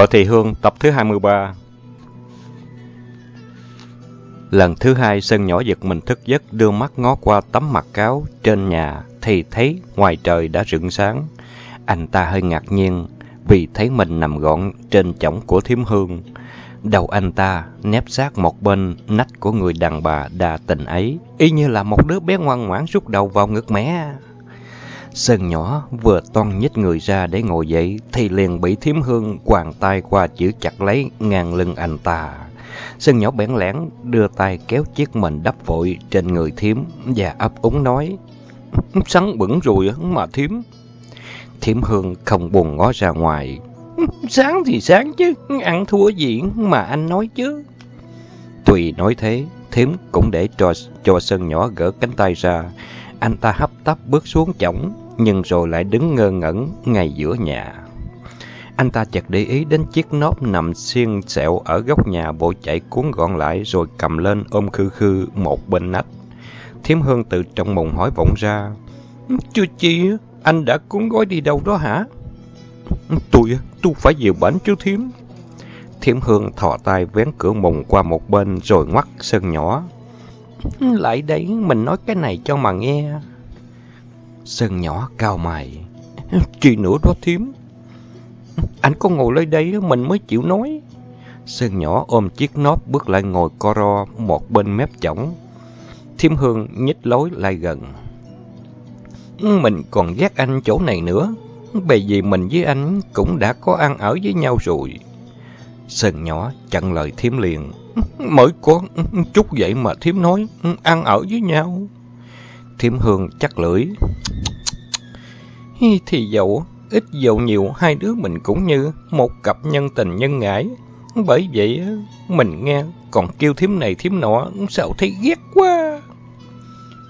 Võ Thị Hương tập thứ 23 Lần thứ hai Sơn nhỏ giật mình thức giấc đưa mắt ngó qua tấm mặt cáo trên nhà thì thấy ngoài trời đã rựng sáng. Anh ta hơi ngạc nhiên vì thấy mình nằm gọn trên chõng của thiếm hương. Đầu anh ta nép sát một bên nách của người đàn bà đa tình ấy, y như là một đứa bé ngoan ngoãn rút đầu vào ngực mẹ. Sơn nhỏ vừa toan nhích người ra để ngồi dậy thì liền bị thiếm hương quàng tay qua chữ chặt lấy ngang lưng anh ta. Sơn nhỏ bẽn lẽn đưa tay kéo chiếc mình đắp vội trên người thiếm và ấp úng nói Sắn bẩn rồi mà thiếm. Thiếm hương không buồn ngó ra ngoài. Sáng thì sáng chứ, ăn thua gì mà anh nói chứ. Tùy nói thế, thiếm cũng để cho, cho Sơn nhỏ gỡ cánh tay ra. Anh ta hấp tấp bước xuống chổng, nhưng rồi lại đứng ngơ ngẩn ngay giữa nhà. Anh ta chợt để ý đến chiếc nốt nằm xiên xẹo ở góc nhà bộ chạy cuốn gọn lại rồi cầm lên ôm khư khư một bên nách. Thiếm Hương từ trong mùng hỏi vọng ra. Chưa chi, anh đã cuốn gói đi đâu đó hả? Tôi, tôi phải về bánh chứ Thiếm. Thiếm Hương thò tay vén cửa mùng qua một bên rồi ngoắt sân nhỏ. Lại đây, mình nói cái này cho mà nghe. Sơn nhỏ cao mày. Chị nữa đó Thiếm. Anh có ngồi lấy đây mình mới chịu nói. Sơn nhỏ ôm chiếc nóp bước lại ngồi co ro một bên mép chổng. Thiêm Hương nhích lối lại gần. Mình còn ghét anh chỗ này nữa. Bởi vì mình với anh cũng đã có ăn ở với nhau rồi. Sơn nhỏ chặn lời Thiếm liền. Mới có chút vậy mà Thiếm nói ăn ở với nhau. Thiếm Hương chắc lưỡi. Thì dẫu ít dầu nhiều hai đứa mình cũng như một cặp nhân tình nhân ngãi. Bởi vậy mình nghe còn kêu thím này thím nọ sao thấy ghét quá.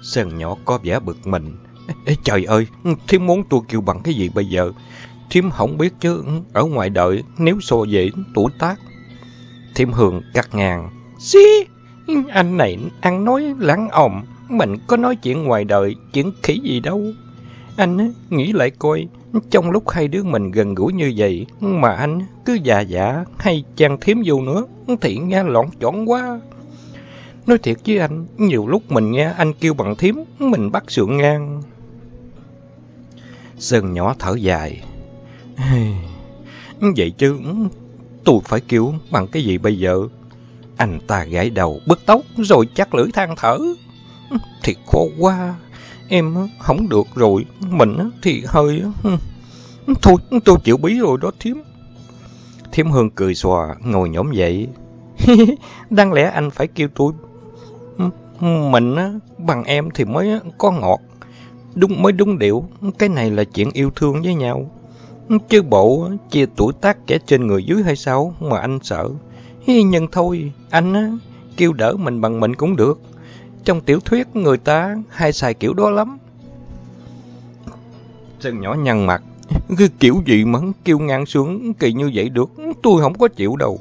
Sơn nhỏ có vẻ bực mình. Ê, trời ơi, thím muốn tôi kêu bằng cái gì bây giờ? Thím không biết chứ, ở ngoài đợi nếu xô về tuổi tác. Thiêm Hương cắt ngang. Xí, anh này ăn nói lãng ồm, mình có nói chuyện ngoài đời, chuyện khỉ gì đâu. Anh nghĩ lại coi, trong lúc hai đứa mình gần gũi như vậy, mà anh cứ già dạ hay chàng thiếm vô nữa, thì nghe lọn chọn quá. Nói thiệt với anh, nhiều lúc mình nghe anh kêu bằng thiếm, mình bắt sượng ngang. Sơn nhỏ thở dài. Vậy chứ, tôi phải kêu bằng cái gì bây giờ? Anh ta gãi đầu, bứt tóc, rồi chắc lưỡi than thở. Thiệt khó quá. Em không được rồi, mình thì hơi... Thôi, tôi chịu bí rồi đó thiếm. Thiếm Hương cười xòa, ngồi nhổm dậy. Đáng lẽ anh phải kêu tôi... Mình bằng em thì mới có ngọt. Đúng mới đúng điệu, cái này là chuyện yêu thương với nhau. Chứ bộ chia tuổi tác kẻ trên người dưới hay sao mà anh sợ. Nhưng thôi, anh kêu đỡ mình bằng mình cũng được. Trong tiểu thuyết người ta hay xài kiểu đó lắm. Sơn nhỏ nhăn mặt. Cái kiểu gì mà kêu ngang xuống kỳ như vậy được. Tôi không có chịu đâu.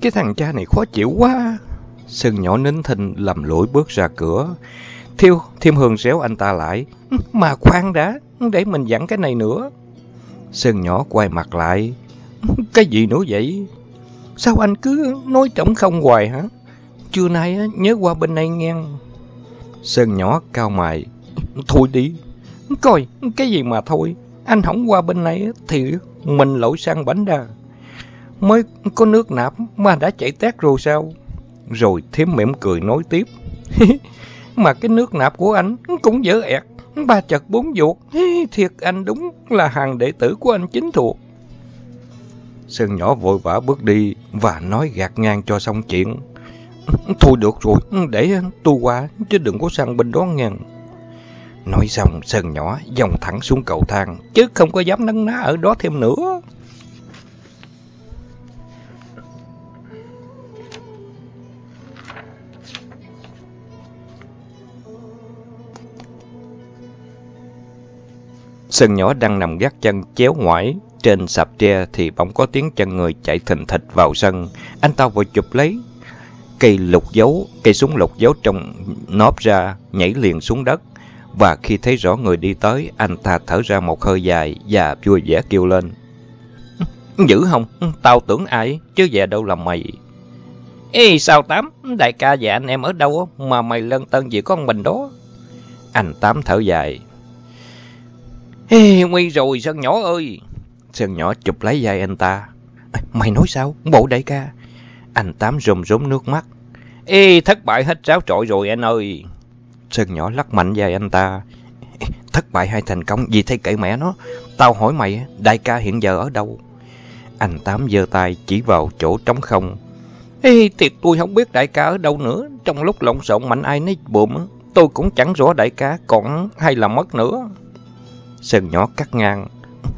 Cái thằng cha này khó chịu quá. Sơn nhỏ nín thinh lầm lỗi bước ra cửa. Thiêu, Thiêm Hương réo anh ta lại. Mà khoan đã, để mình dặn cái này nữa. Sơn nhỏ quay mặt lại. Cái gì nữa vậy? Sao anh cứ nói trọng không hoài hả? Trưa nay nhớ qua bên này nghe. Sơn nhỏ cao mày. Thôi đi. Coi, cái gì mà thôi. Anh không qua bên này thì mình lội sang bánh đà. Mới có nước nạp mà đã chạy tét rồi sao? Rồi thiếm mỉm cười nói tiếp mà cái nước nạp của anh cũng dở ẹt. Ba chật bốn vuột. Thiệt anh đúng là hàng đệ tử của anh chính thuộc. Sơn nhỏ vội vã bước đi và nói gạt ngang cho xong chuyện. Thôi được rồi, để tu qua, chứ đừng có sang bên đó ngang Nói xong, Sơn nhỏ dòng thẳng xuống cầu thang, chứ không có dám nâng ná ở đó thêm nữa. Sơn nhỏ đang nằm gác chân chéo ngoải trên sạp tre thì bỗng có tiếng chân người chạy thình thịch vào sân. Anh ta vội chụp lấy cây lục dấu, cây súng lục dấu trong nóp ra, nhảy liền xuống đất. Và khi thấy rõ người đi tới, anh ta thở ra một hơi dài và vui vẻ kêu lên. Dữ không? Tao tưởng ai, chứ về đâu là mày. Ê, sao Tám? Đại ca và anh em ở đâu mà mày lân tân gì con mình đó? Anh Tám thở dài. Ê, nguy rồi Sơn nhỏ ơi. Sơn nhỏ chụp lấy vai anh ta. Mày nói sao? Bộ đại ca. Anh Tám rùm rúm nước mắt. Ê, thất bại hết ráo trội rồi anh ơi. Sơn nhỏ lắc mạnh vai anh ta. Thất bại hay thành công gì thấy kệ mẹ nó. Tao hỏi mày, đại ca hiện giờ ở đâu? Anh Tám giơ tay chỉ vào chỗ trống không. Ê, thiệt tôi không biết đại ca ở đâu nữa. Trong lúc lộn xộn mạnh ai nấy bụm, tôi cũng chẳng rõ đại ca còn hay là mất nữa. Sơn nhỏ cắt ngang.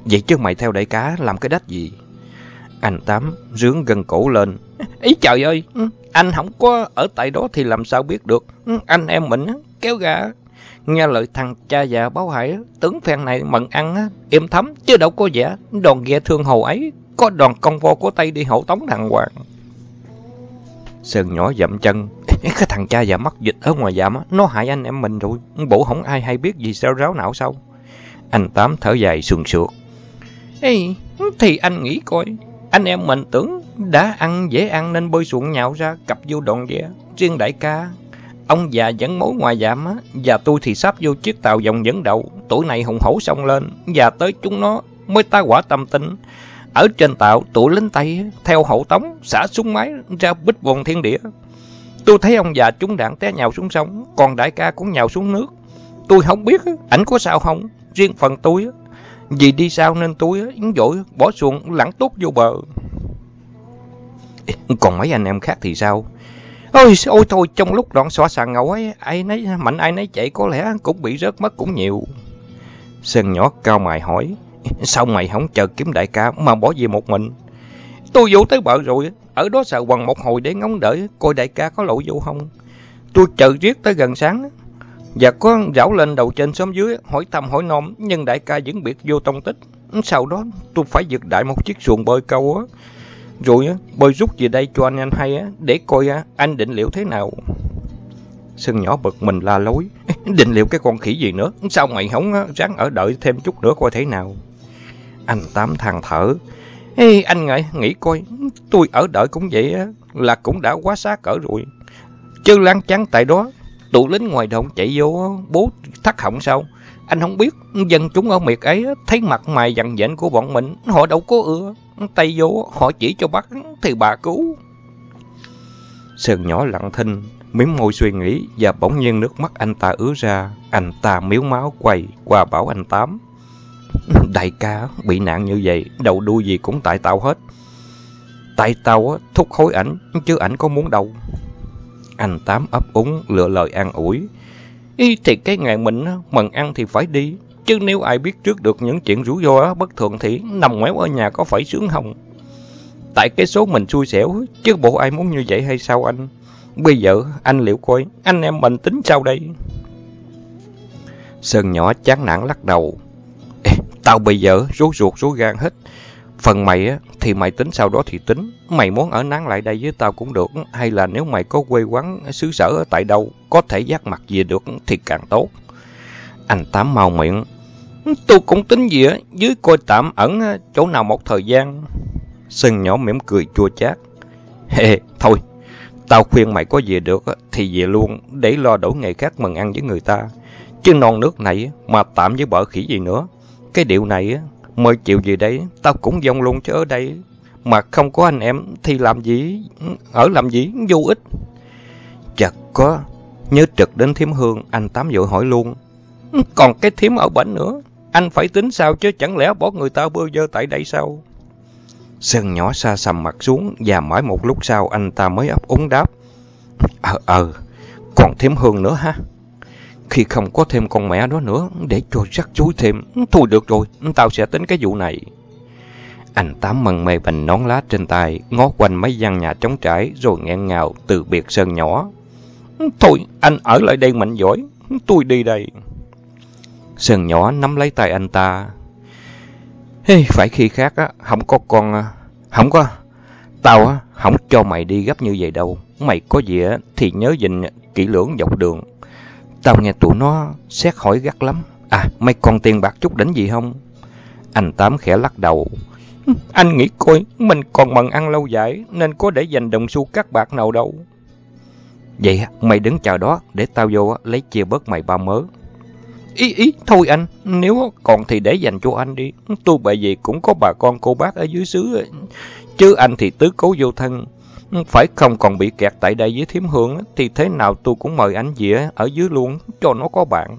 Vậy chứ mày theo đại ca làm cái đách gì? Anh Tám rướng gần cổ lên. Ý trời ơi, anh không có ở tại đó thì làm sao biết được. Anh em mình kéo gà. Nghe lời thằng cha già báo hại, tướng phen này mận ăn, im thấm, chứ đâu có vẻ. Đòn ghe thương hầu ấy, có đoàn công vo của Tây đi hậu tống đàng hoàng. Sơn nhỏ dậm chân. Cái thằng cha già mắc dịch ở ngoài dạm, nó hại anh em mình rồi. Bộ không ai hay biết gì sao ráo não sao. Anh Tám thở dài sườn sượt. Ê, thì anh nghĩ coi, anh em mình tưởng đã ăn dễ ăn nên bơi xuồng nhạo ra cặp vô đòn ghé. Riêng đại ca, ông già dẫn mối ngoài giảm á, và tôi thì sắp vô chiếc tàu dòng dẫn đầu. Tuổi này hùng hổ sông lên, và tới chúng nó mới ta quả tâm tinh. Ở trên tàu, tụi lính Tây theo hậu tống, xả súng máy ra bích vùng thiên địa. Tôi thấy ông già trúng đạn té nhào xuống sông, còn đại ca cũng nhào xuống nước. Tôi không biết ảnh có sao không, riêng phần tôi vì đi sao nên tôi dỗi bỏ xuồng lẳng tốt vô bờ. Còn mấy anh em khác thì sao? Ôi, ôi thôi, trong lúc đoạn xóa sàn ngầu ấy, ai nấy mạnh ai nấy chạy có lẽ cũng bị rớt mất cũng nhiều. Sơn nhỏ cao mày hỏi, sao mày không chờ kiếm đại ca mà bỏ về một mình? Tôi vô tới bờ rồi, ở đó sợ quằn một hồi để ngóng đợi, coi đại ca có lộ vô không. Tôi chờ riết tới gần sáng, và có rảo lên đầu trên xóm dưới, hỏi thăm hỏi nom, nhưng đại ca vẫn biệt vô tông tích. Sau đó tôi phải giật đại một chiếc xuồng bơi câu á. Rồi bơi rút về đây cho anh anh hay á, để coi á anh định liệu thế nào. Sơn nhỏ bực mình la lối. Định liệu cái con khỉ gì nữa? Sao mày không ráng ở đợi thêm chút nữa coi thế nào? Anh Tám than thở. Ê, anh ngại nghĩ coi, tôi ở đợi cũng vậy á, là cũng đã quá xa cỡ rồi. Chứ láng chán tại đó, tụ lính ngoài đồng chạy vô bố thắt họng sao? Anh không biết, dân chúng ở miệt ấy thấy mặt mày dằn dện của bọn mình, họ đâu có ưa. Tay vô, họ chỉ cho bắt thì bà cứu. Sơn nhỏ lặng thinh, miếm môi suy nghĩ và bỗng nhiên nước mắt anh ta ứa ra. Anh ta miếu máu quay qua bảo anh Tám. Đại ca bị nạn như vậy, đầu đuôi gì cũng tại tao hết. Tại tao thúc khối ảnh, chứ ảnh có muốn đâu. Anh Tám ấp úng lựa lời an ủi. Ý thì cái ngày mình mần ăn thì phải đi. Chứ nếu ai biết trước được những chuyện rủi ro bất thường thì nằm ngoéo ở nhà có phải sướng không? Tại cái số mình xui xẻo, chứ bộ ai muốn như vậy hay sao anh? Bây giờ anh liệu coi, anh em mình tính sao đây? Sơn nhỏ chán nản lắc đầu. Ê, tao bây giờ rốt ruột rốt gan hết. Phần mày á, thì mày tính sau đó thì tính. Mày muốn ở nán lại đây với tao cũng được. Hay là nếu mày có quê quán xứ sở ở tại đâu, có thể giác mặt về được thì càng tốt. Anh Tám mau miệng. Tôi cũng tính gì á, dưới coi tạm ẩn chỗ nào một thời gian. sừng nhỏ mỉm cười chua chát. Hê, thôi, tao khuyên mày có về được thì về luôn, để lo đổi ngày khác mừng ăn với người ta. Chứ non nước này mà tạm với bở khỉ gì nữa. Cái điều này mới chịu gì đấy, tao cũng dông luôn chứ ở đây. Mà không có anh em thì làm gì, ở làm gì, vô ích. Chật có, nhớ trực đến thiếm hương, anh Tám vội hỏi luôn. Còn cái thiếm ở bển nữa, anh phải tính sao chứ chẳng lẽ bỏ người ta bơ vơ tại đây sao? Sơn nhỏ xa sầm mặt xuống và mãi một lúc sau anh ta mới ấp úng đáp. Ờ, ờ, còn Thiểm hương nữa ha. Khi không có thêm con mẹ đó nữa, để cho rắc rối thêm. Thôi được rồi, tao sẽ tính cái vụ này. Anh Tám mần mê bình nón lá trên tay, ngó quanh mấy gian nhà trống trải, rồi nghẹn ngào từ biệt Sơn nhỏ. Thôi, anh ở lại đây mạnh giỏi, tôi đi đây. Sơn nhỏ nắm lấy tay anh ta. Hey, phải khi khác á, không có con... À. Không có... Tao á, không cho mày đi gấp như vậy đâu. Mày có gì á, thì nhớ dình kỹ lưỡng dọc đường. Tao nghe tụi nó xét hỏi gắt lắm. À, mày còn tiền bạc chút đỉnh gì không? Anh Tám khẽ lắc đầu. Anh nghĩ coi, mình còn mần ăn lâu dài, nên có để dành đồng xu cắt bạc nào đâu. Vậy mày đứng chờ đó, để tao vô lấy chia bớt mày ba mớ. Ý, ý, thôi anh, nếu còn thì để dành cho anh đi. Tôi bởi vì cũng có bà con cô bác ở dưới xứ, chứ anh thì tứ cố vô thân. Phải không còn bị kẹt tại đây với thiếm hương, thì thế nào tôi cũng mời anh dĩa ở dưới luôn, cho nó có bạn.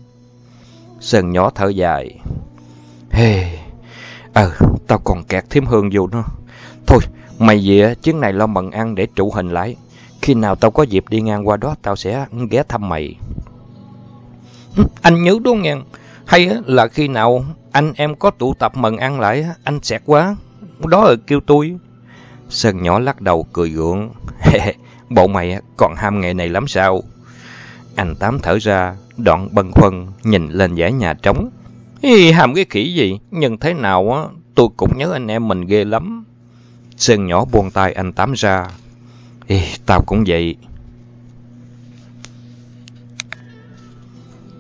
Sơn nhỏ thở dài. Hey, ờ, tao còn kẹt thiếm hương vô nữa. Thôi, mày dĩa chuyến này lo mận ăn để trụ hình lại. Khi nào tao có dịp đi ngang qua đó, tao sẽ ghé thăm mày. Anh nhớ đó nghe, hay là khi nào anh em có tụ tập mần ăn lại, anh sẽ quá, đó là kêu tôi. Sơn nhỏ lắc đầu cười gượng, bộ mày còn ham nghề này lắm sao? Anh Tám thở ra, đoạn bần khuân nhìn lên giải nhà trống. Ý, ham cái khỉ gì, nhưng thế nào á, tôi cũng nhớ anh em mình ghê lắm. Sơn nhỏ buông tay anh Tám ra. Ý, tao cũng vậy.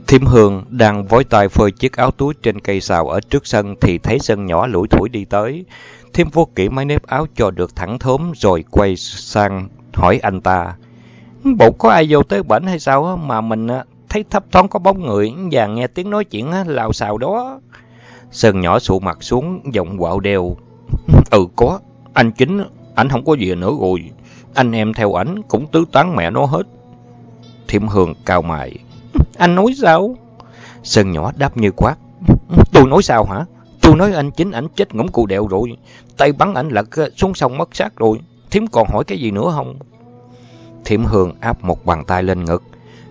Thiểm Hương đang vối tay phơi chiếc áo túi trên cây xào ở trước sân thì thấy sân nhỏ lủi thủi đi tới. Thiêm vô kỹ mái nếp áo cho được thẳng thốm rồi quay sang hỏi anh ta. Bộ có ai vô tới bển hay sao mà mình à, thấy thấp thoáng có bóng người và nghe tiếng nói chuyện lào xào đó. Sơn nhỏ sụ mặt xuống giọng quạo đều: Ừ có, anh chính, anh không có gì nữa rồi. Anh em theo ảnh cũng tứ tán mẹ nó hết. Thiêm Hương cao mày. Anh nói sao? Sơn nhỏ đáp như quát. Tôi nói sao hả? Tôi nói anh chính ảnh chết ngỗng cụ đèo rồi. Tay bắn ảnh lật ờ, xuống sông mất xác rồi. thím còn hỏi cái gì nữa không? Thiểm Hương áp một bàn tay lên ngực.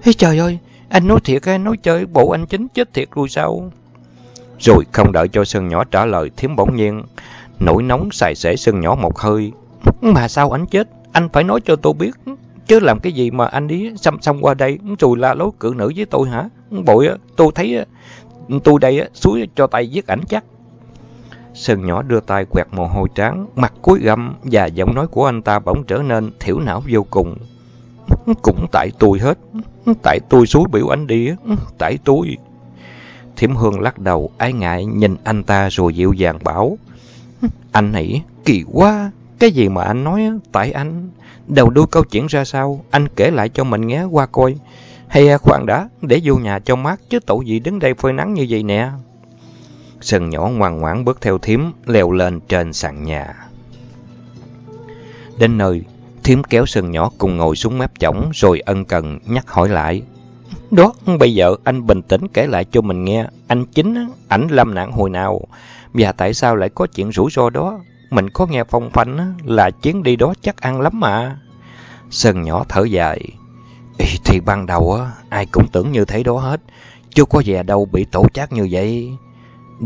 Ê trời ơi, anh nói thiệt hay nói chơi, bộ anh chính chết thiệt rồi sao? Rồi không đợi cho Sơn nhỏ trả lời, Thiểm bỗng nhiên, nổi nóng xài xể Sơn nhỏ một hơi. Mà sao anh chết? Anh phải nói cho tôi biết. Chứ làm cái gì mà anh đi xăm xăm qua đây rồi la lối cự nữ với tôi hả? Bội tôi thấy tôi đây suối cho tay giết ảnh chắc. Sơn nhỏ đưa tay quẹt mồ hôi trắng, mặt cúi găm và giọng nói của anh ta bỗng trở nên thiểu não vô cùng. Cũng tại tôi hết, tại tôi xúi biểu anh đi, tại tôi. Thiểm Hương lắc đầu, ái ngại nhìn anh ta rồi dịu dàng bảo. Anh này, kỳ quá, cái gì mà anh nói, tại anh. Đầu đuôi câu chuyện ra sao, anh kể lại cho mình nghe qua coi. Hay khoan đã, để vô nhà cho mát, chứ tội gì đứng đây phơi nắng như vậy nè. Sơn nhỏ ngoan ngoãn bước theo thiếm, leo lên trên sàn nhà. Đến nơi, thiếm kéo Sơn nhỏ cùng ngồi xuống mép chổng rồi ân cần nhắc hỏi lại. Đó, bây giờ anh bình tĩnh kể lại cho mình nghe, anh chính ảnh lâm nạn hồi nào, và tại sao lại có chuyện rủi ro đó. Mình có nghe phong phanh là chuyến đi đó chắc ăn lắm mà. Sơn nhỏ thở dài. Ý, thì ban đầu á, ai cũng tưởng như thế đó hết. Chưa có về đâu bị tổ chát như vậy.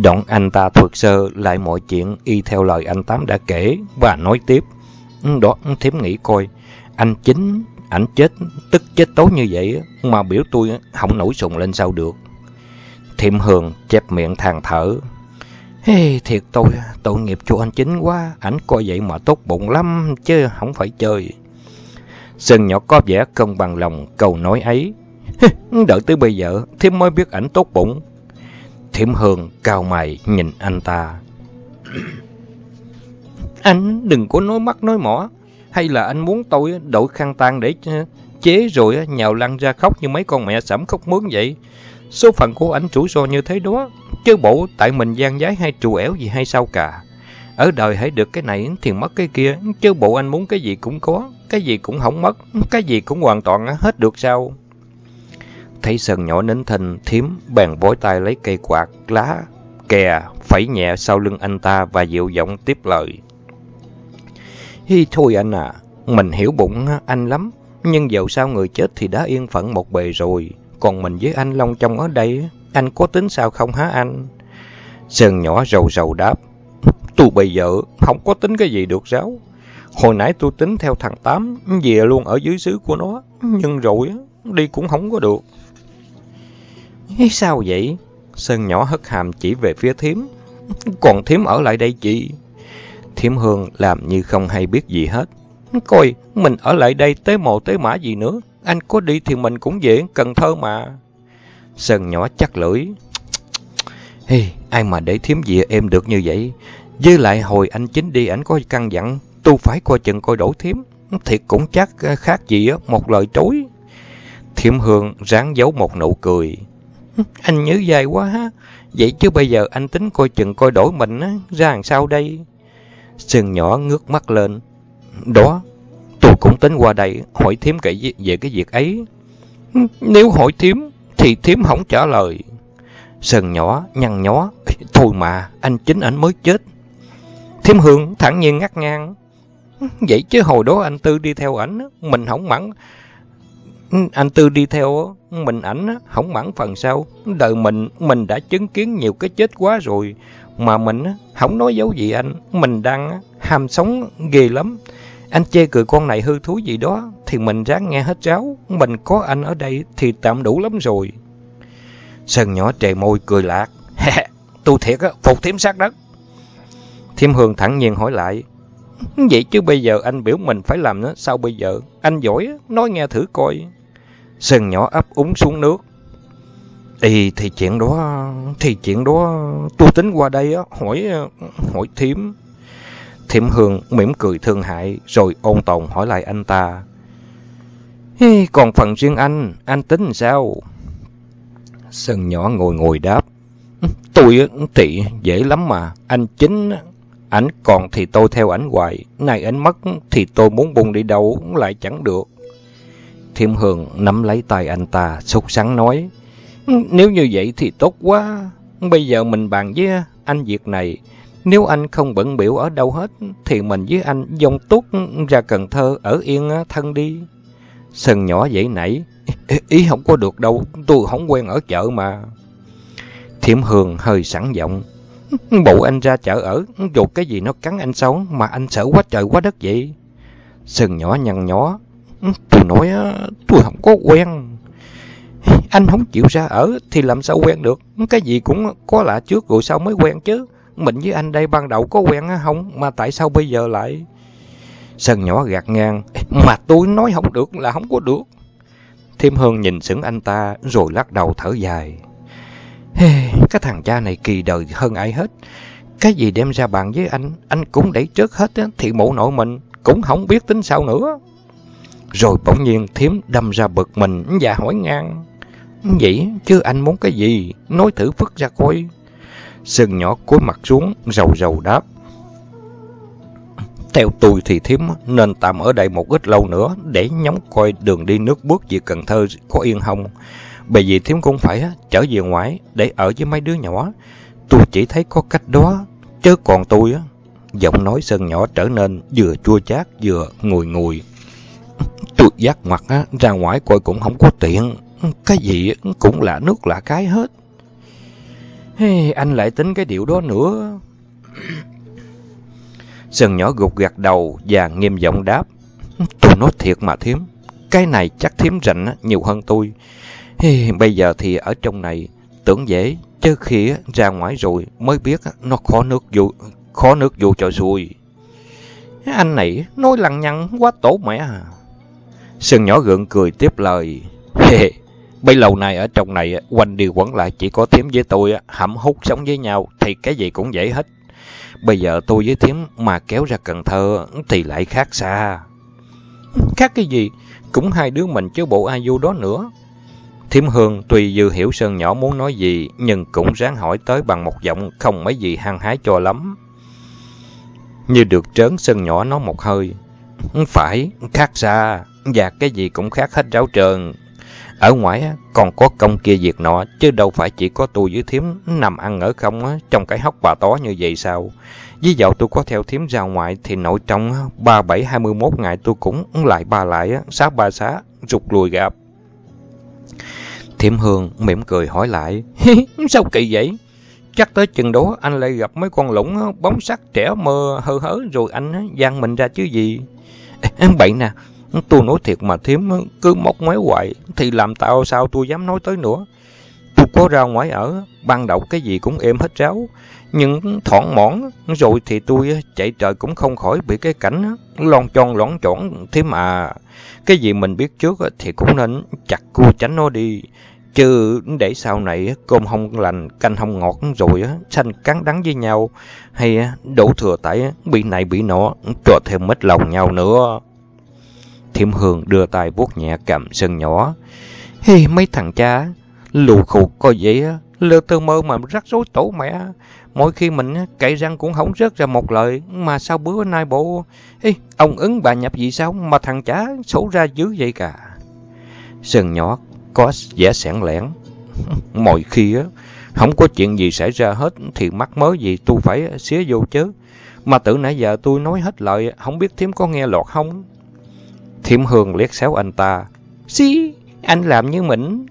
Đoạn anh ta thuật sơ lại mọi chuyện y theo lời anh Tám đã kể và nói tiếp. Ừ, đó, thím nghĩ coi, anh chính, ảnh chết, tức chết tối như vậy mà biểu tôi không nổi sùng lên sao được. Thiệm Hường chép miệng than thở. Hey, thiệt tôi, tội nghiệp cho anh chính quá, ảnh coi vậy mà tốt bụng lắm, chứ không phải chơi. Sơn nhỏ có vẻ không bằng lòng câu nói ấy. Đợi tới bây giờ, thiếm mới biết ảnh tốt bụng. Thiểm Hương cao mày nhìn anh ta. anh đừng có nói mắt nói mỏ, hay là anh muốn tôi đổi khăn tang để chế rồi nhào lăn ra khóc như mấy con mẹ sẩm khóc mướn vậy. Số phận của anh chủ so như thế đó, chứ bộ tại mình gian giái hay trù ẻo gì hay sao cả. Ở đời hãy được cái này thì mất cái kia, chứ bộ anh muốn cái gì cũng có, cái gì cũng không mất, cái gì cũng hoàn toàn hết được sao. Thấy sần nhỏ nến thình, thiếm, bèn bối tay lấy cây quạt, lá, kè, phẩy nhẹ sau lưng anh ta và dịu giọng tiếp lời. Hi thôi anh à, mình hiểu bụng anh lắm, nhưng dẫu sao người chết thì đã yên phận một bề rồi. Còn mình với anh Long trong ở đây, anh có tính sao không hả anh? Sơn nhỏ rầu rầu đáp. Tôi bây giờ không có tính cái gì được ráo. Hồi nãy tôi tính theo thằng Tám, về luôn ở dưới xứ của nó. Nhưng rồi, đi cũng không có được. Sao vậy? Sơn nhỏ hất hàm chỉ về phía thiếm. Còn thiếm ở lại đây chị. Thiếm Hương làm như không hay biết gì hết. Coi, mình ở lại đây tới mộ tới mã gì nữa. Anh có đi thì mình cũng dễ Cần Thơ mà. Sơn nhỏ chắc lưỡi. Hey, ai mà để thiếm dịa em được như vậy? Với lại hồi anh chính đi ảnh có căn dặn, tu phải coi chừng coi đổ thiếm. Thiệt cũng chắc ờ, khác gì một lời trối. Thiểm Hương ráng giấu một nụ cười. Anh nhớ dài quá ha. Vậy chứ bây giờ anh tính coi chừng coi đổi mình á, ra làm sao đây? Sừng nhỏ ngước mắt lên. Đó, tôi cũng tính qua đây hỏi thím kỹ về cái việc ấy. Nếu hỏi thím thì thím không trả lời. Sừng nhỏ, nhăn nhó. Thôi mà, anh chính ảnh mới chết. Thím Hương thẳng nhiên ngắt ngang. Vậy chứ hồi đó anh Tư đi theo ảnh, mình không mặn. Ừ, anh Tư đi theo mình ảnh, không mẵn phần sau. Đời mình, mình đã chứng kiến nhiều cái chết quá rồi. Mà mình không nói dấu gì anh, mình đang ham sống ghê lắm. Anh chê cười con này hư thú gì đó, thì mình ráng nghe hết ráo. Mình có anh ở đây thì tạm đủ lắm rồi. Sơn nhỏ trề môi cười lạc. tôi thiệt á, phục thiếm sát đất. Thiêm Hương thẳng nhiên hỏi lại. Vậy chứ bây giờ anh biểu mình phải làm nữa, sao bây giờ? Anh giỏi, nói nghe thử coi. Sơn nhỏ ấp úng xuống nước. Ý thì chuyện đó, thì chuyện đó, tôi tính qua đây á, hỏi, hỏi thiếm. Thiểm Hương mỉm cười thương hại, rồi ôn tồn hỏi lại anh ta. Hey, còn phần riêng anh, anh tính sao? Sơn nhỏ ngồi ngồi đáp. Tôi thì dễ lắm mà, anh chính Ảnh còn thì tôi theo ảnh hoài, nay ảnh mất thì tôi muốn bung đi đâu lại chẳng được. Thiêm Hường nắm lấy tay anh ta, sốt sắng nói, nếu như vậy thì tốt quá, bây giờ mình bàn với anh việc này, nếu anh không bận biểu ở đâu hết, thì mình với anh dông tút ra Cần Thơ ở yên thân đi. Sơn nhỏ dậy nảy, ý không có được đâu, tôi không quen ở chợ mà. Thiểm Hường hơi sẵn giọng, Bộ anh ra chợ ở, dù cái gì nó cắn anh xấu mà anh sợ quá trời quá đất vậy. Sừng nhỏ nhăn nhó. Ừ, tôi nói tôi không có quen. Anh không chịu ra ở thì làm sao quen được. Cái gì cũng có lạ trước rồi sao mới quen chứ. Mình với anh đây ban đầu có quen không mà tại sao bây giờ lại... Sân nhỏ gạt ngang. Mà tôi nói không được là không có được. Thêm Hương nhìn sững anh ta rồi lắc đầu thở dài. Hey, cái thằng cha này kỳ đời hơn ai hết. Cái gì đem ra bàn với anh, anh cũng đẩy trước hết thì mụ nội mình cũng không biết tính sao nữa. Rồi bỗng nhiên thiếm đâm ra bực mình và hỏi ngang. Vậy chứ anh muốn cái gì? Nói thử phức ra coi. Sừng nhỏ cúi mặt xuống, rầu rầu đáp. Theo tôi thì thiếm nên tạm ở đây một ít lâu nữa để nhóm coi đường đi nước bước về Cần Thơ có yên không. Bởi vì thiếm cũng phải trở về ngoài để ở với mấy đứa nhỏ. Tôi chỉ thấy có cách đó, chứ còn tôi á. Giọng nói sơn nhỏ trở nên vừa chua chát vừa ngùi ngùi. Tôi giác mặt á, ra ngoài coi cũng không có tiện. Cái gì cũng là nước lạ cái hết. Hey, anh lại tính cái điều đó nữa. Sơn nhỏ gục gạt đầu và nghiêm giọng đáp. Tôi nói thiệt mà thiếm. Cái này chắc thiếm rành nhiều hơn tôi. Hey, bây giờ thì ở trong này tưởng dễ, chứ khi ra ngoài rồi mới biết nó khó nước vô khó nước vô cho xui. Anh này nói lằng nhằng quá tổ mẹ à. Sơn nhỏ gượng cười tiếp lời. Hey, bây lâu này ở trong này quanh đi quẩn lại chỉ có thiếm với tôi hẩm hút sống với nhau thì cái gì cũng dễ hết. Bây giờ tôi với thiếm mà kéo ra Cần Thơ thì lại khác xa. Khác cái gì? Cũng hai đứa mình chứ bộ ai vô đó nữa. Thiểm Hương tuy dư hiểu Sơn nhỏ muốn nói gì, nhưng cũng ráng hỏi tới bằng một giọng không mấy gì hăng hái cho lắm. Như được trớn Sơn nhỏ nói một hơi. Phải, khác xa, và cái gì cũng khác hết ráo trơn. Ở ngoài còn có công kia việc nọ, chứ đâu phải chỉ có tôi với thím nằm ăn ở không á trong cái hốc bà tó như vậy sao. Ví dụ tôi có theo thím ra ngoài thì nội trong 37-21 ngày tôi cũng lại ba lại, xá ba xá, rụt lùi gặp. Thiểm Hương mỉm cười hỏi lại. Sao kỳ vậy? Chắc tới chừng đó anh lại gặp mấy con lũng bóng sắc trẻ mơ hơ hớ rồi anh gian mình ra chứ gì. Bậy nè, tôi nói thiệt mà thím cứ móc máy hoài thì làm tao sao tôi dám nói tới nữa. Tôi có ra ngoài ở, ban đầu cái gì cũng êm hết ráo. Nhưng thoảng mỏn rồi thì tôi chạy trời cũng không khỏi bị cái cảnh lon tròn lõn trỏn thím à Cái gì mình biết trước thì cũng nên chặt cua tránh nó đi. Chứ để sau này cơm không lành, canh không ngọt rồi á, xanh cắn đắng với nhau. Hay đổ thừa tại bị này bị nọ, cho thêm mất lòng nhau nữa. Thiểm Hương đưa tay vuốt nhẹ cầm sân nhỏ. Hi mấy thằng cha, lù khụ coi vậy á, lơ tơ mơ mà rắc rối tổ mẹ. Mỗi khi mình cậy răng cũng không rớt ra một lời, mà sao bữa nay bộ... Ê, ông ứng bà nhập gì sao mà thằng chả sổ ra dữ vậy cả. Sân nhỏ có vẻ sẻn lẻn. Mọi khi á, không có chuyện gì xảy ra hết thì mắc mới gì tôi phải xía vô chứ. Mà tự nãy giờ tôi nói hết lời, không biết thím có nghe lọt không? Thiểm Hương liếc xéo anh ta. Xí, anh làm như mình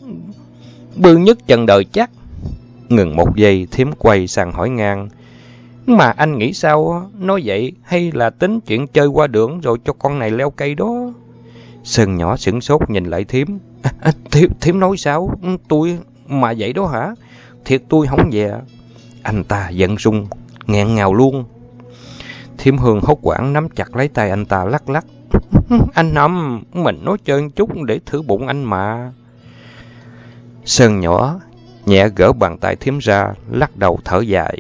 bư nhất trần đời chắc. Ngừng một giây, thiếm quay sang hỏi ngang. Mà anh nghĩ sao? Nói vậy hay là tính chuyện chơi qua đường rồi cho con này leo cây đó? Sơn nhỏ sửng sốt nhìn lại thiếm. À, à, thiếm, thiếm nói sao? Ừ, tôi mà vậy đó hả? Thiệt tôi không về. Anh ta giận sung, nghẹn ngào luôn. Thiếm Hương hốt quảng nắm chặt lấy tay anh ta lắc lắc. Anh Năm, mình nói chơi chút để thử bụng anh mà. Sơn nhỏ nhẹ gỡ bàn tay thím ra, lắc đầu thở dài.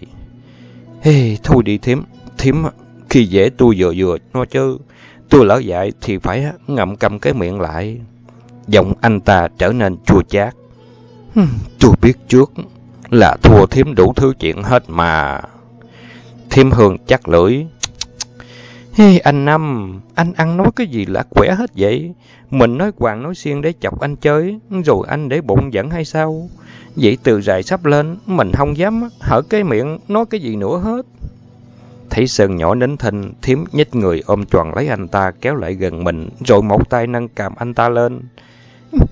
Hey, thôi đi thím, thím khi dễ tôi vừa vừa nó chứ, tôi lỡ dạy thì phải ngậm cầm cái miệng lại. Giọng anh ta trở nên chua chát. Tôi biết trước là thua thím đủ thứ chuyện hết mà. Thím Hương chắc lưỡi. Hey, anh Năm, anh ăn nói cái gì lạ quẻ hết vậy? Mình nói quàng nói xiên để chọc anh chơi, rồi anh để bụng giận hay sao? Vậy từ dài sắp lên, mình không dám hở cái miệng nói cái gì nữa hết. Thấy Sơn nhỏ nín thinh, thiếm nhích người ôm tròn lấy anh ta kéo lại gần mình, rồi một tay nâng cằm anh ta lên.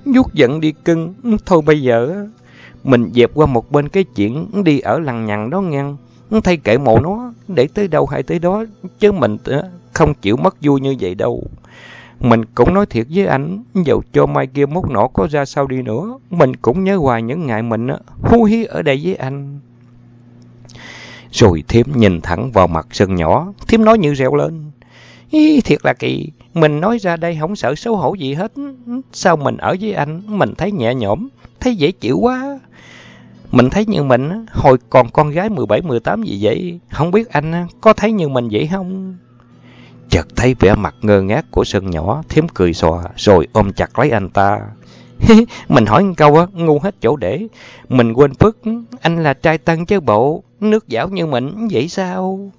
Nhút giận đi cưng, thôi bây giờ mình dẹp qua một bên cái chuyện đi ở lằng nhằng đó ngang. Thay kệ mộ nó, để tới đâu hay tới đó, chứ mình ờ, không chịu mất vui như vậy đâu. Mình cũng nói thiệt với anh, dầu cho mai kia mốt nọ có ra sao đi nữa, mình cũng nhớ hoài những ngày mình ờ, hú hí ở đây với anh. Rồi thiếm nhìn thẳng vào mặt sân nhỏ, thiếm nói như reo lên. Ý, thiệt là kỳ, mình nói ra đây không sợ xấu hổ gì hết. Sao mình ở với anh, mình thấy nhẹ nhõm, thấy dễ chịu quá. Mình thấy như mình, hồi còn con gái 17-18 gì vậy, không biết anh có thấy như mình vậy không? Chợt thấy vẻ mặt ngơ ngác của Sơn nhỏ, thím cười xòa, rồi ôm chặt lấy anh ta. mình hỏi một câu á, ngu hết chỗ để. Mình quên phức, anh là trai tăng chứ bộ, nước dảo như mình, vậy sao?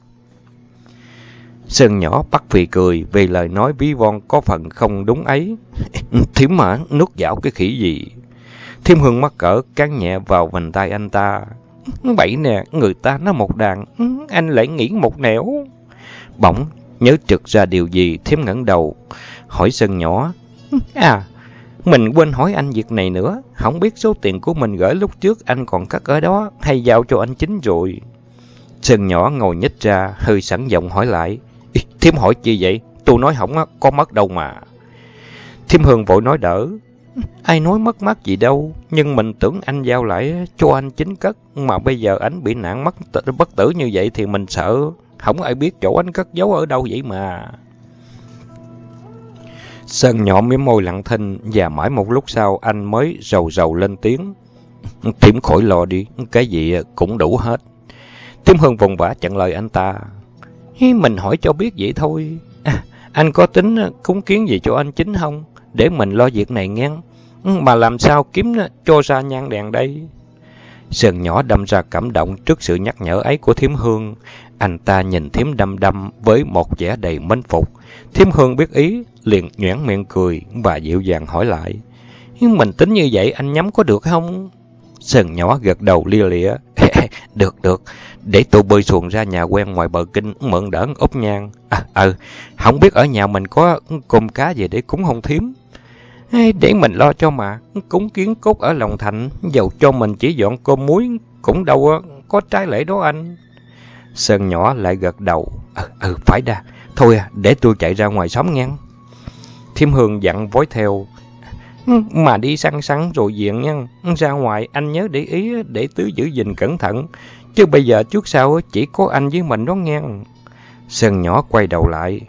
Sơn nhỏ bắt phì cười vì lời nói ví von có phần không đúng ấy. Thím mà, nước dạo cái khỉ gì? Thiêm hương mắc cỡ cắn nhẹ vào vành tay anh ta. Bảy nè, người ta nói một đàn, ừ, anh lại nghĩ một nẻo. Bỗng Nhớ trực ra điều gì, Thiêm ngẩng đầu, hỏi Sơn nhỏ. Ừ, à, mình quên hỏi anh việc này nữa. Không biết số tiền của mình gửi lúc trước anh còn cất ở đó hay giao cho anh chính rồi. Sơn nhỏ ngồi nhích ra, hơi sẵn giọng hỏi lại. Thiêm hỏi chi vậy? Tôi nói không có mất đâu mà. Thiêm Hương vội nói đỡ. Ai nói mất mát gì đâu, nhưng mình tưởng anh giao lại cho anh chính cất, mà bây giờ anh bị nạn mất bất tử như vậy thì mình sợ không ai biết chỗ anh cất giấu ở đâu vậy mà. Sơn nhỏ miếng môi lặng thinh và mãi một lúc sau anh mới rầu rầu lên tiếng. Tiếm khỏi lo đi, cái gì cũng đủ hết. Tiếm Hương vùng vã chặn lời anh ta. Mình hỏi cho biết vậy thôi. À, anh có tính cúng kiến gì cho anh chính không? Để mình lo việc này nghe. Ừ, mà làm sao kiếm cho ra nhang đèn đây? Sơn nhỏ đâm ra cảm động trước sự nhắc nhở ấy của Thiếm Hương. Anh ta nhìn Thiếm đâm đâm với một vẻ đầy mến phục. Thiếm Hương biết ý, liền nhoảng miệng cười và dịu dàng hỏi lại. Ừ, mình tính như vậy anh nhắm có được không? Sơn nhỏ gật đầu lia lịa. được, được. Để tôi bơi xuồng ra nhà quen ngoài bờ kinh mượn đỡ ốp nhang. À, ừ, không biết ở nhà mình có cơm cá gì để cúng không thiếm. Để mình lo cho mà, cúng kiến cốt ở lòng thành, dầu cho mình chỉ dọn cơm muối, cũng đâu có trái lễ đó anh. Sơn nhỏ lại gật đầu, ừ, ừ phải đa, thôi à, để tôi chạy ra ngoài xóm ngang Thiêm Hương dặn vối theo, ừ, mà đi săn sắn rồi diện nha, ra ngoài anh nhớ để ý để tứ giữ gìn cẩn thận, chứ bây giờ trước sau chỉ có anh với mình đó nghe. Sơn nhỏ quay đầu lại,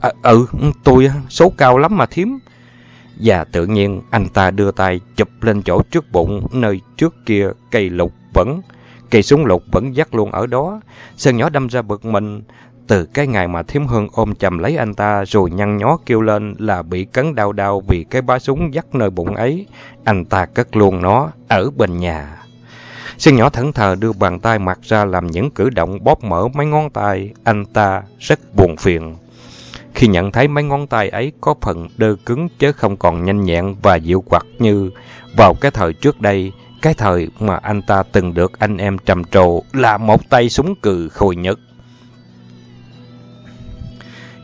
à, ừ, tôi số cao lắm mà thiếm. Và tự nhiên anh ta đưa tay chụp lên chỗ trước bụng, nơi trước kia cây lục vẫn, cây súng lục vẫn dắt luôn ở đó. Sơn nhỏ đâm ra bực mình, từ cái ngày mà thiếm hương ôm chầm lấy anh ta rồi nhăn nhó kêu lên là bị cấn đau đau vì cái bá súng dắt nơi bụng ấy, anh ta cất luôn nó ở bên nhà. Sơn nhỏ thẫn thờ đưa bàn tay mặt ra làm những cử động bóp mở mấy ngón tay, anh ta rất buồn phiền. Khi nhận thấy mấy ngón tay ấy có phần đơ cứng chứ không còn nhanh nhẹn và dịu quặt như vào cái thời trước đây, cái thời mà anh ta từng được anh em trầm trồ là một tay súng cừ khôi nhất.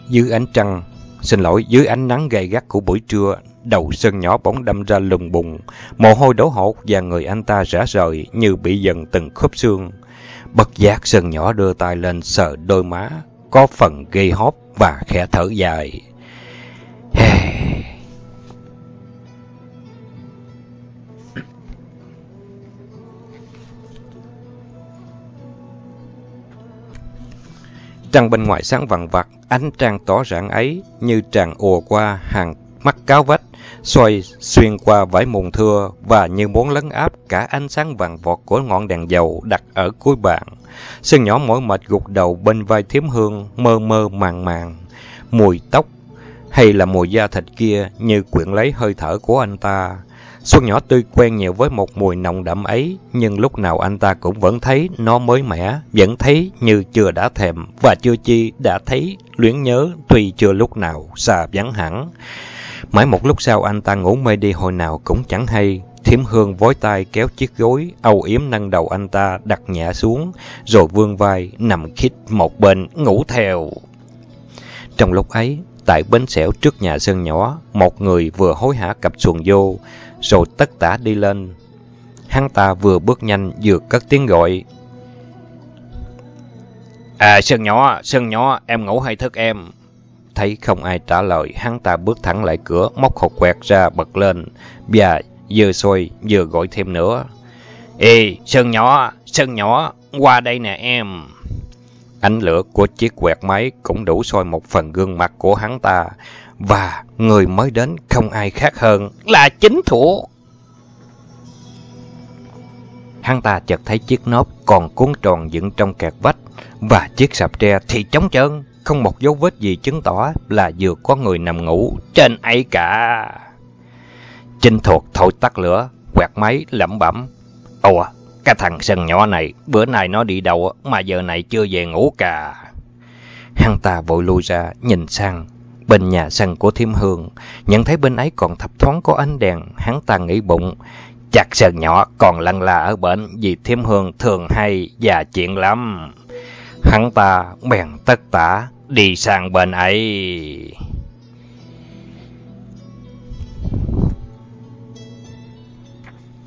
Dưới ánh trăng, xin lỗi, dưới ánh nắng gay gắt của buổi trưa, đầu sân nhỏ bỗng đâm ra lùng bùng, mồ hôi đổ hột và người anh ta rã rời như bị dần từng khớp xương. Bất giác sân nhỏ đưa tay lên sờ đôi má, có phần gây hóp và khẽ thở dài. Trăng bên ngoài sáng vằn vặt, ánh trăng tỏ rạng ấy như tràn ùa qua hàng mắt cáo vách, xoay xuyên qua vải mùng thưa và như muốn lấn áp cả ánh sáng vàng vọt của ngọn đèn dầu đặt ở cuối bàn. Sơn nhỏ mỏi mệt gục đầu bên vai thiếm hương, mơ mơ màng màng. Mùi tóc hay là mùi da thịt kia như quyện lấy hơi thở của anh ta. Xuân nhỏ tươi quen nhiều với một mùi nồng đậm ấy, nhưng lúc nào anh ta cũng vẫn thấy nó mới mẻ, vẫn thấy như chưa đã thèm, và chưa chi đã thấy luyến nhớ tuy chưa lúc nào xa vắng hẳn. Mãi một lúc sau anh ta ngủ mê đi hồi nào cũng chẳng hay, Thiểm hương vối tay kéo chiếc gối, âu yếm nâng đầu anh ta đặt nhẹ xuống, rồi vươn vai, nằm khít một bên, ngủ theo. Trong lúc ấy, tại bến xẻo trước nhà sơn nhỏ, một người vừa hối hả cặp xuồng vô, rồi tất tả đi lên. Hắn ta vừa bước nhanh vừa cất tiếng gọi. À, Sơn nhỏ, Sơn nhỏ, em ngủ hay thức em? Thấy không ai trả lời, hắn ta bước thẳng lại cửa, móc hộp quẹt ra bật lên, và vừa xôi vừa gọi thêm nữa. Ê, Sơn nhỏ, Sơn nhỏ, qua đây nè em. Ánh lửa của chiếc quẹt máy cũng đủ soi một phần gương mặt của hắn ta, và người mới đến không ai khác hơn là chính thủ. Hắn ta chợt thấy chiếc nốt còn cuốn tròn dựng trong kẹt vách, và chiếc sạp tre thì trống trơn, không một dấu vết gì chứng tỏ là vừa có người nằm ngủ trên ấy cả. Trinh thuộc thổi tắt lửa, quẹt máy lẩm bẩm. Ồ, cái thằng sân nhỏ này, bữa nay nó đi đâu mà giờ này chưa về ngủ cả. Hắn ta vội lui ra, nhìn sang bên nhà sân của Thiêm Hương, nhận thấy bên ấy còn thập thoáng có ánh đèn, hắn ta nghĩ bụng, chặt sân nhỏ còn lăn la ở bệnh vì Thiêm Hương thường hay và chuyện lắm. Hắn ta bèn tất tả đi sang bên ấy.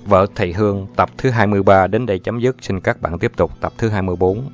Vợ Thầy Hương, tập thứ 23 đến đây chấm dứt. Xin các bạn tiếp tục tập thứ 24.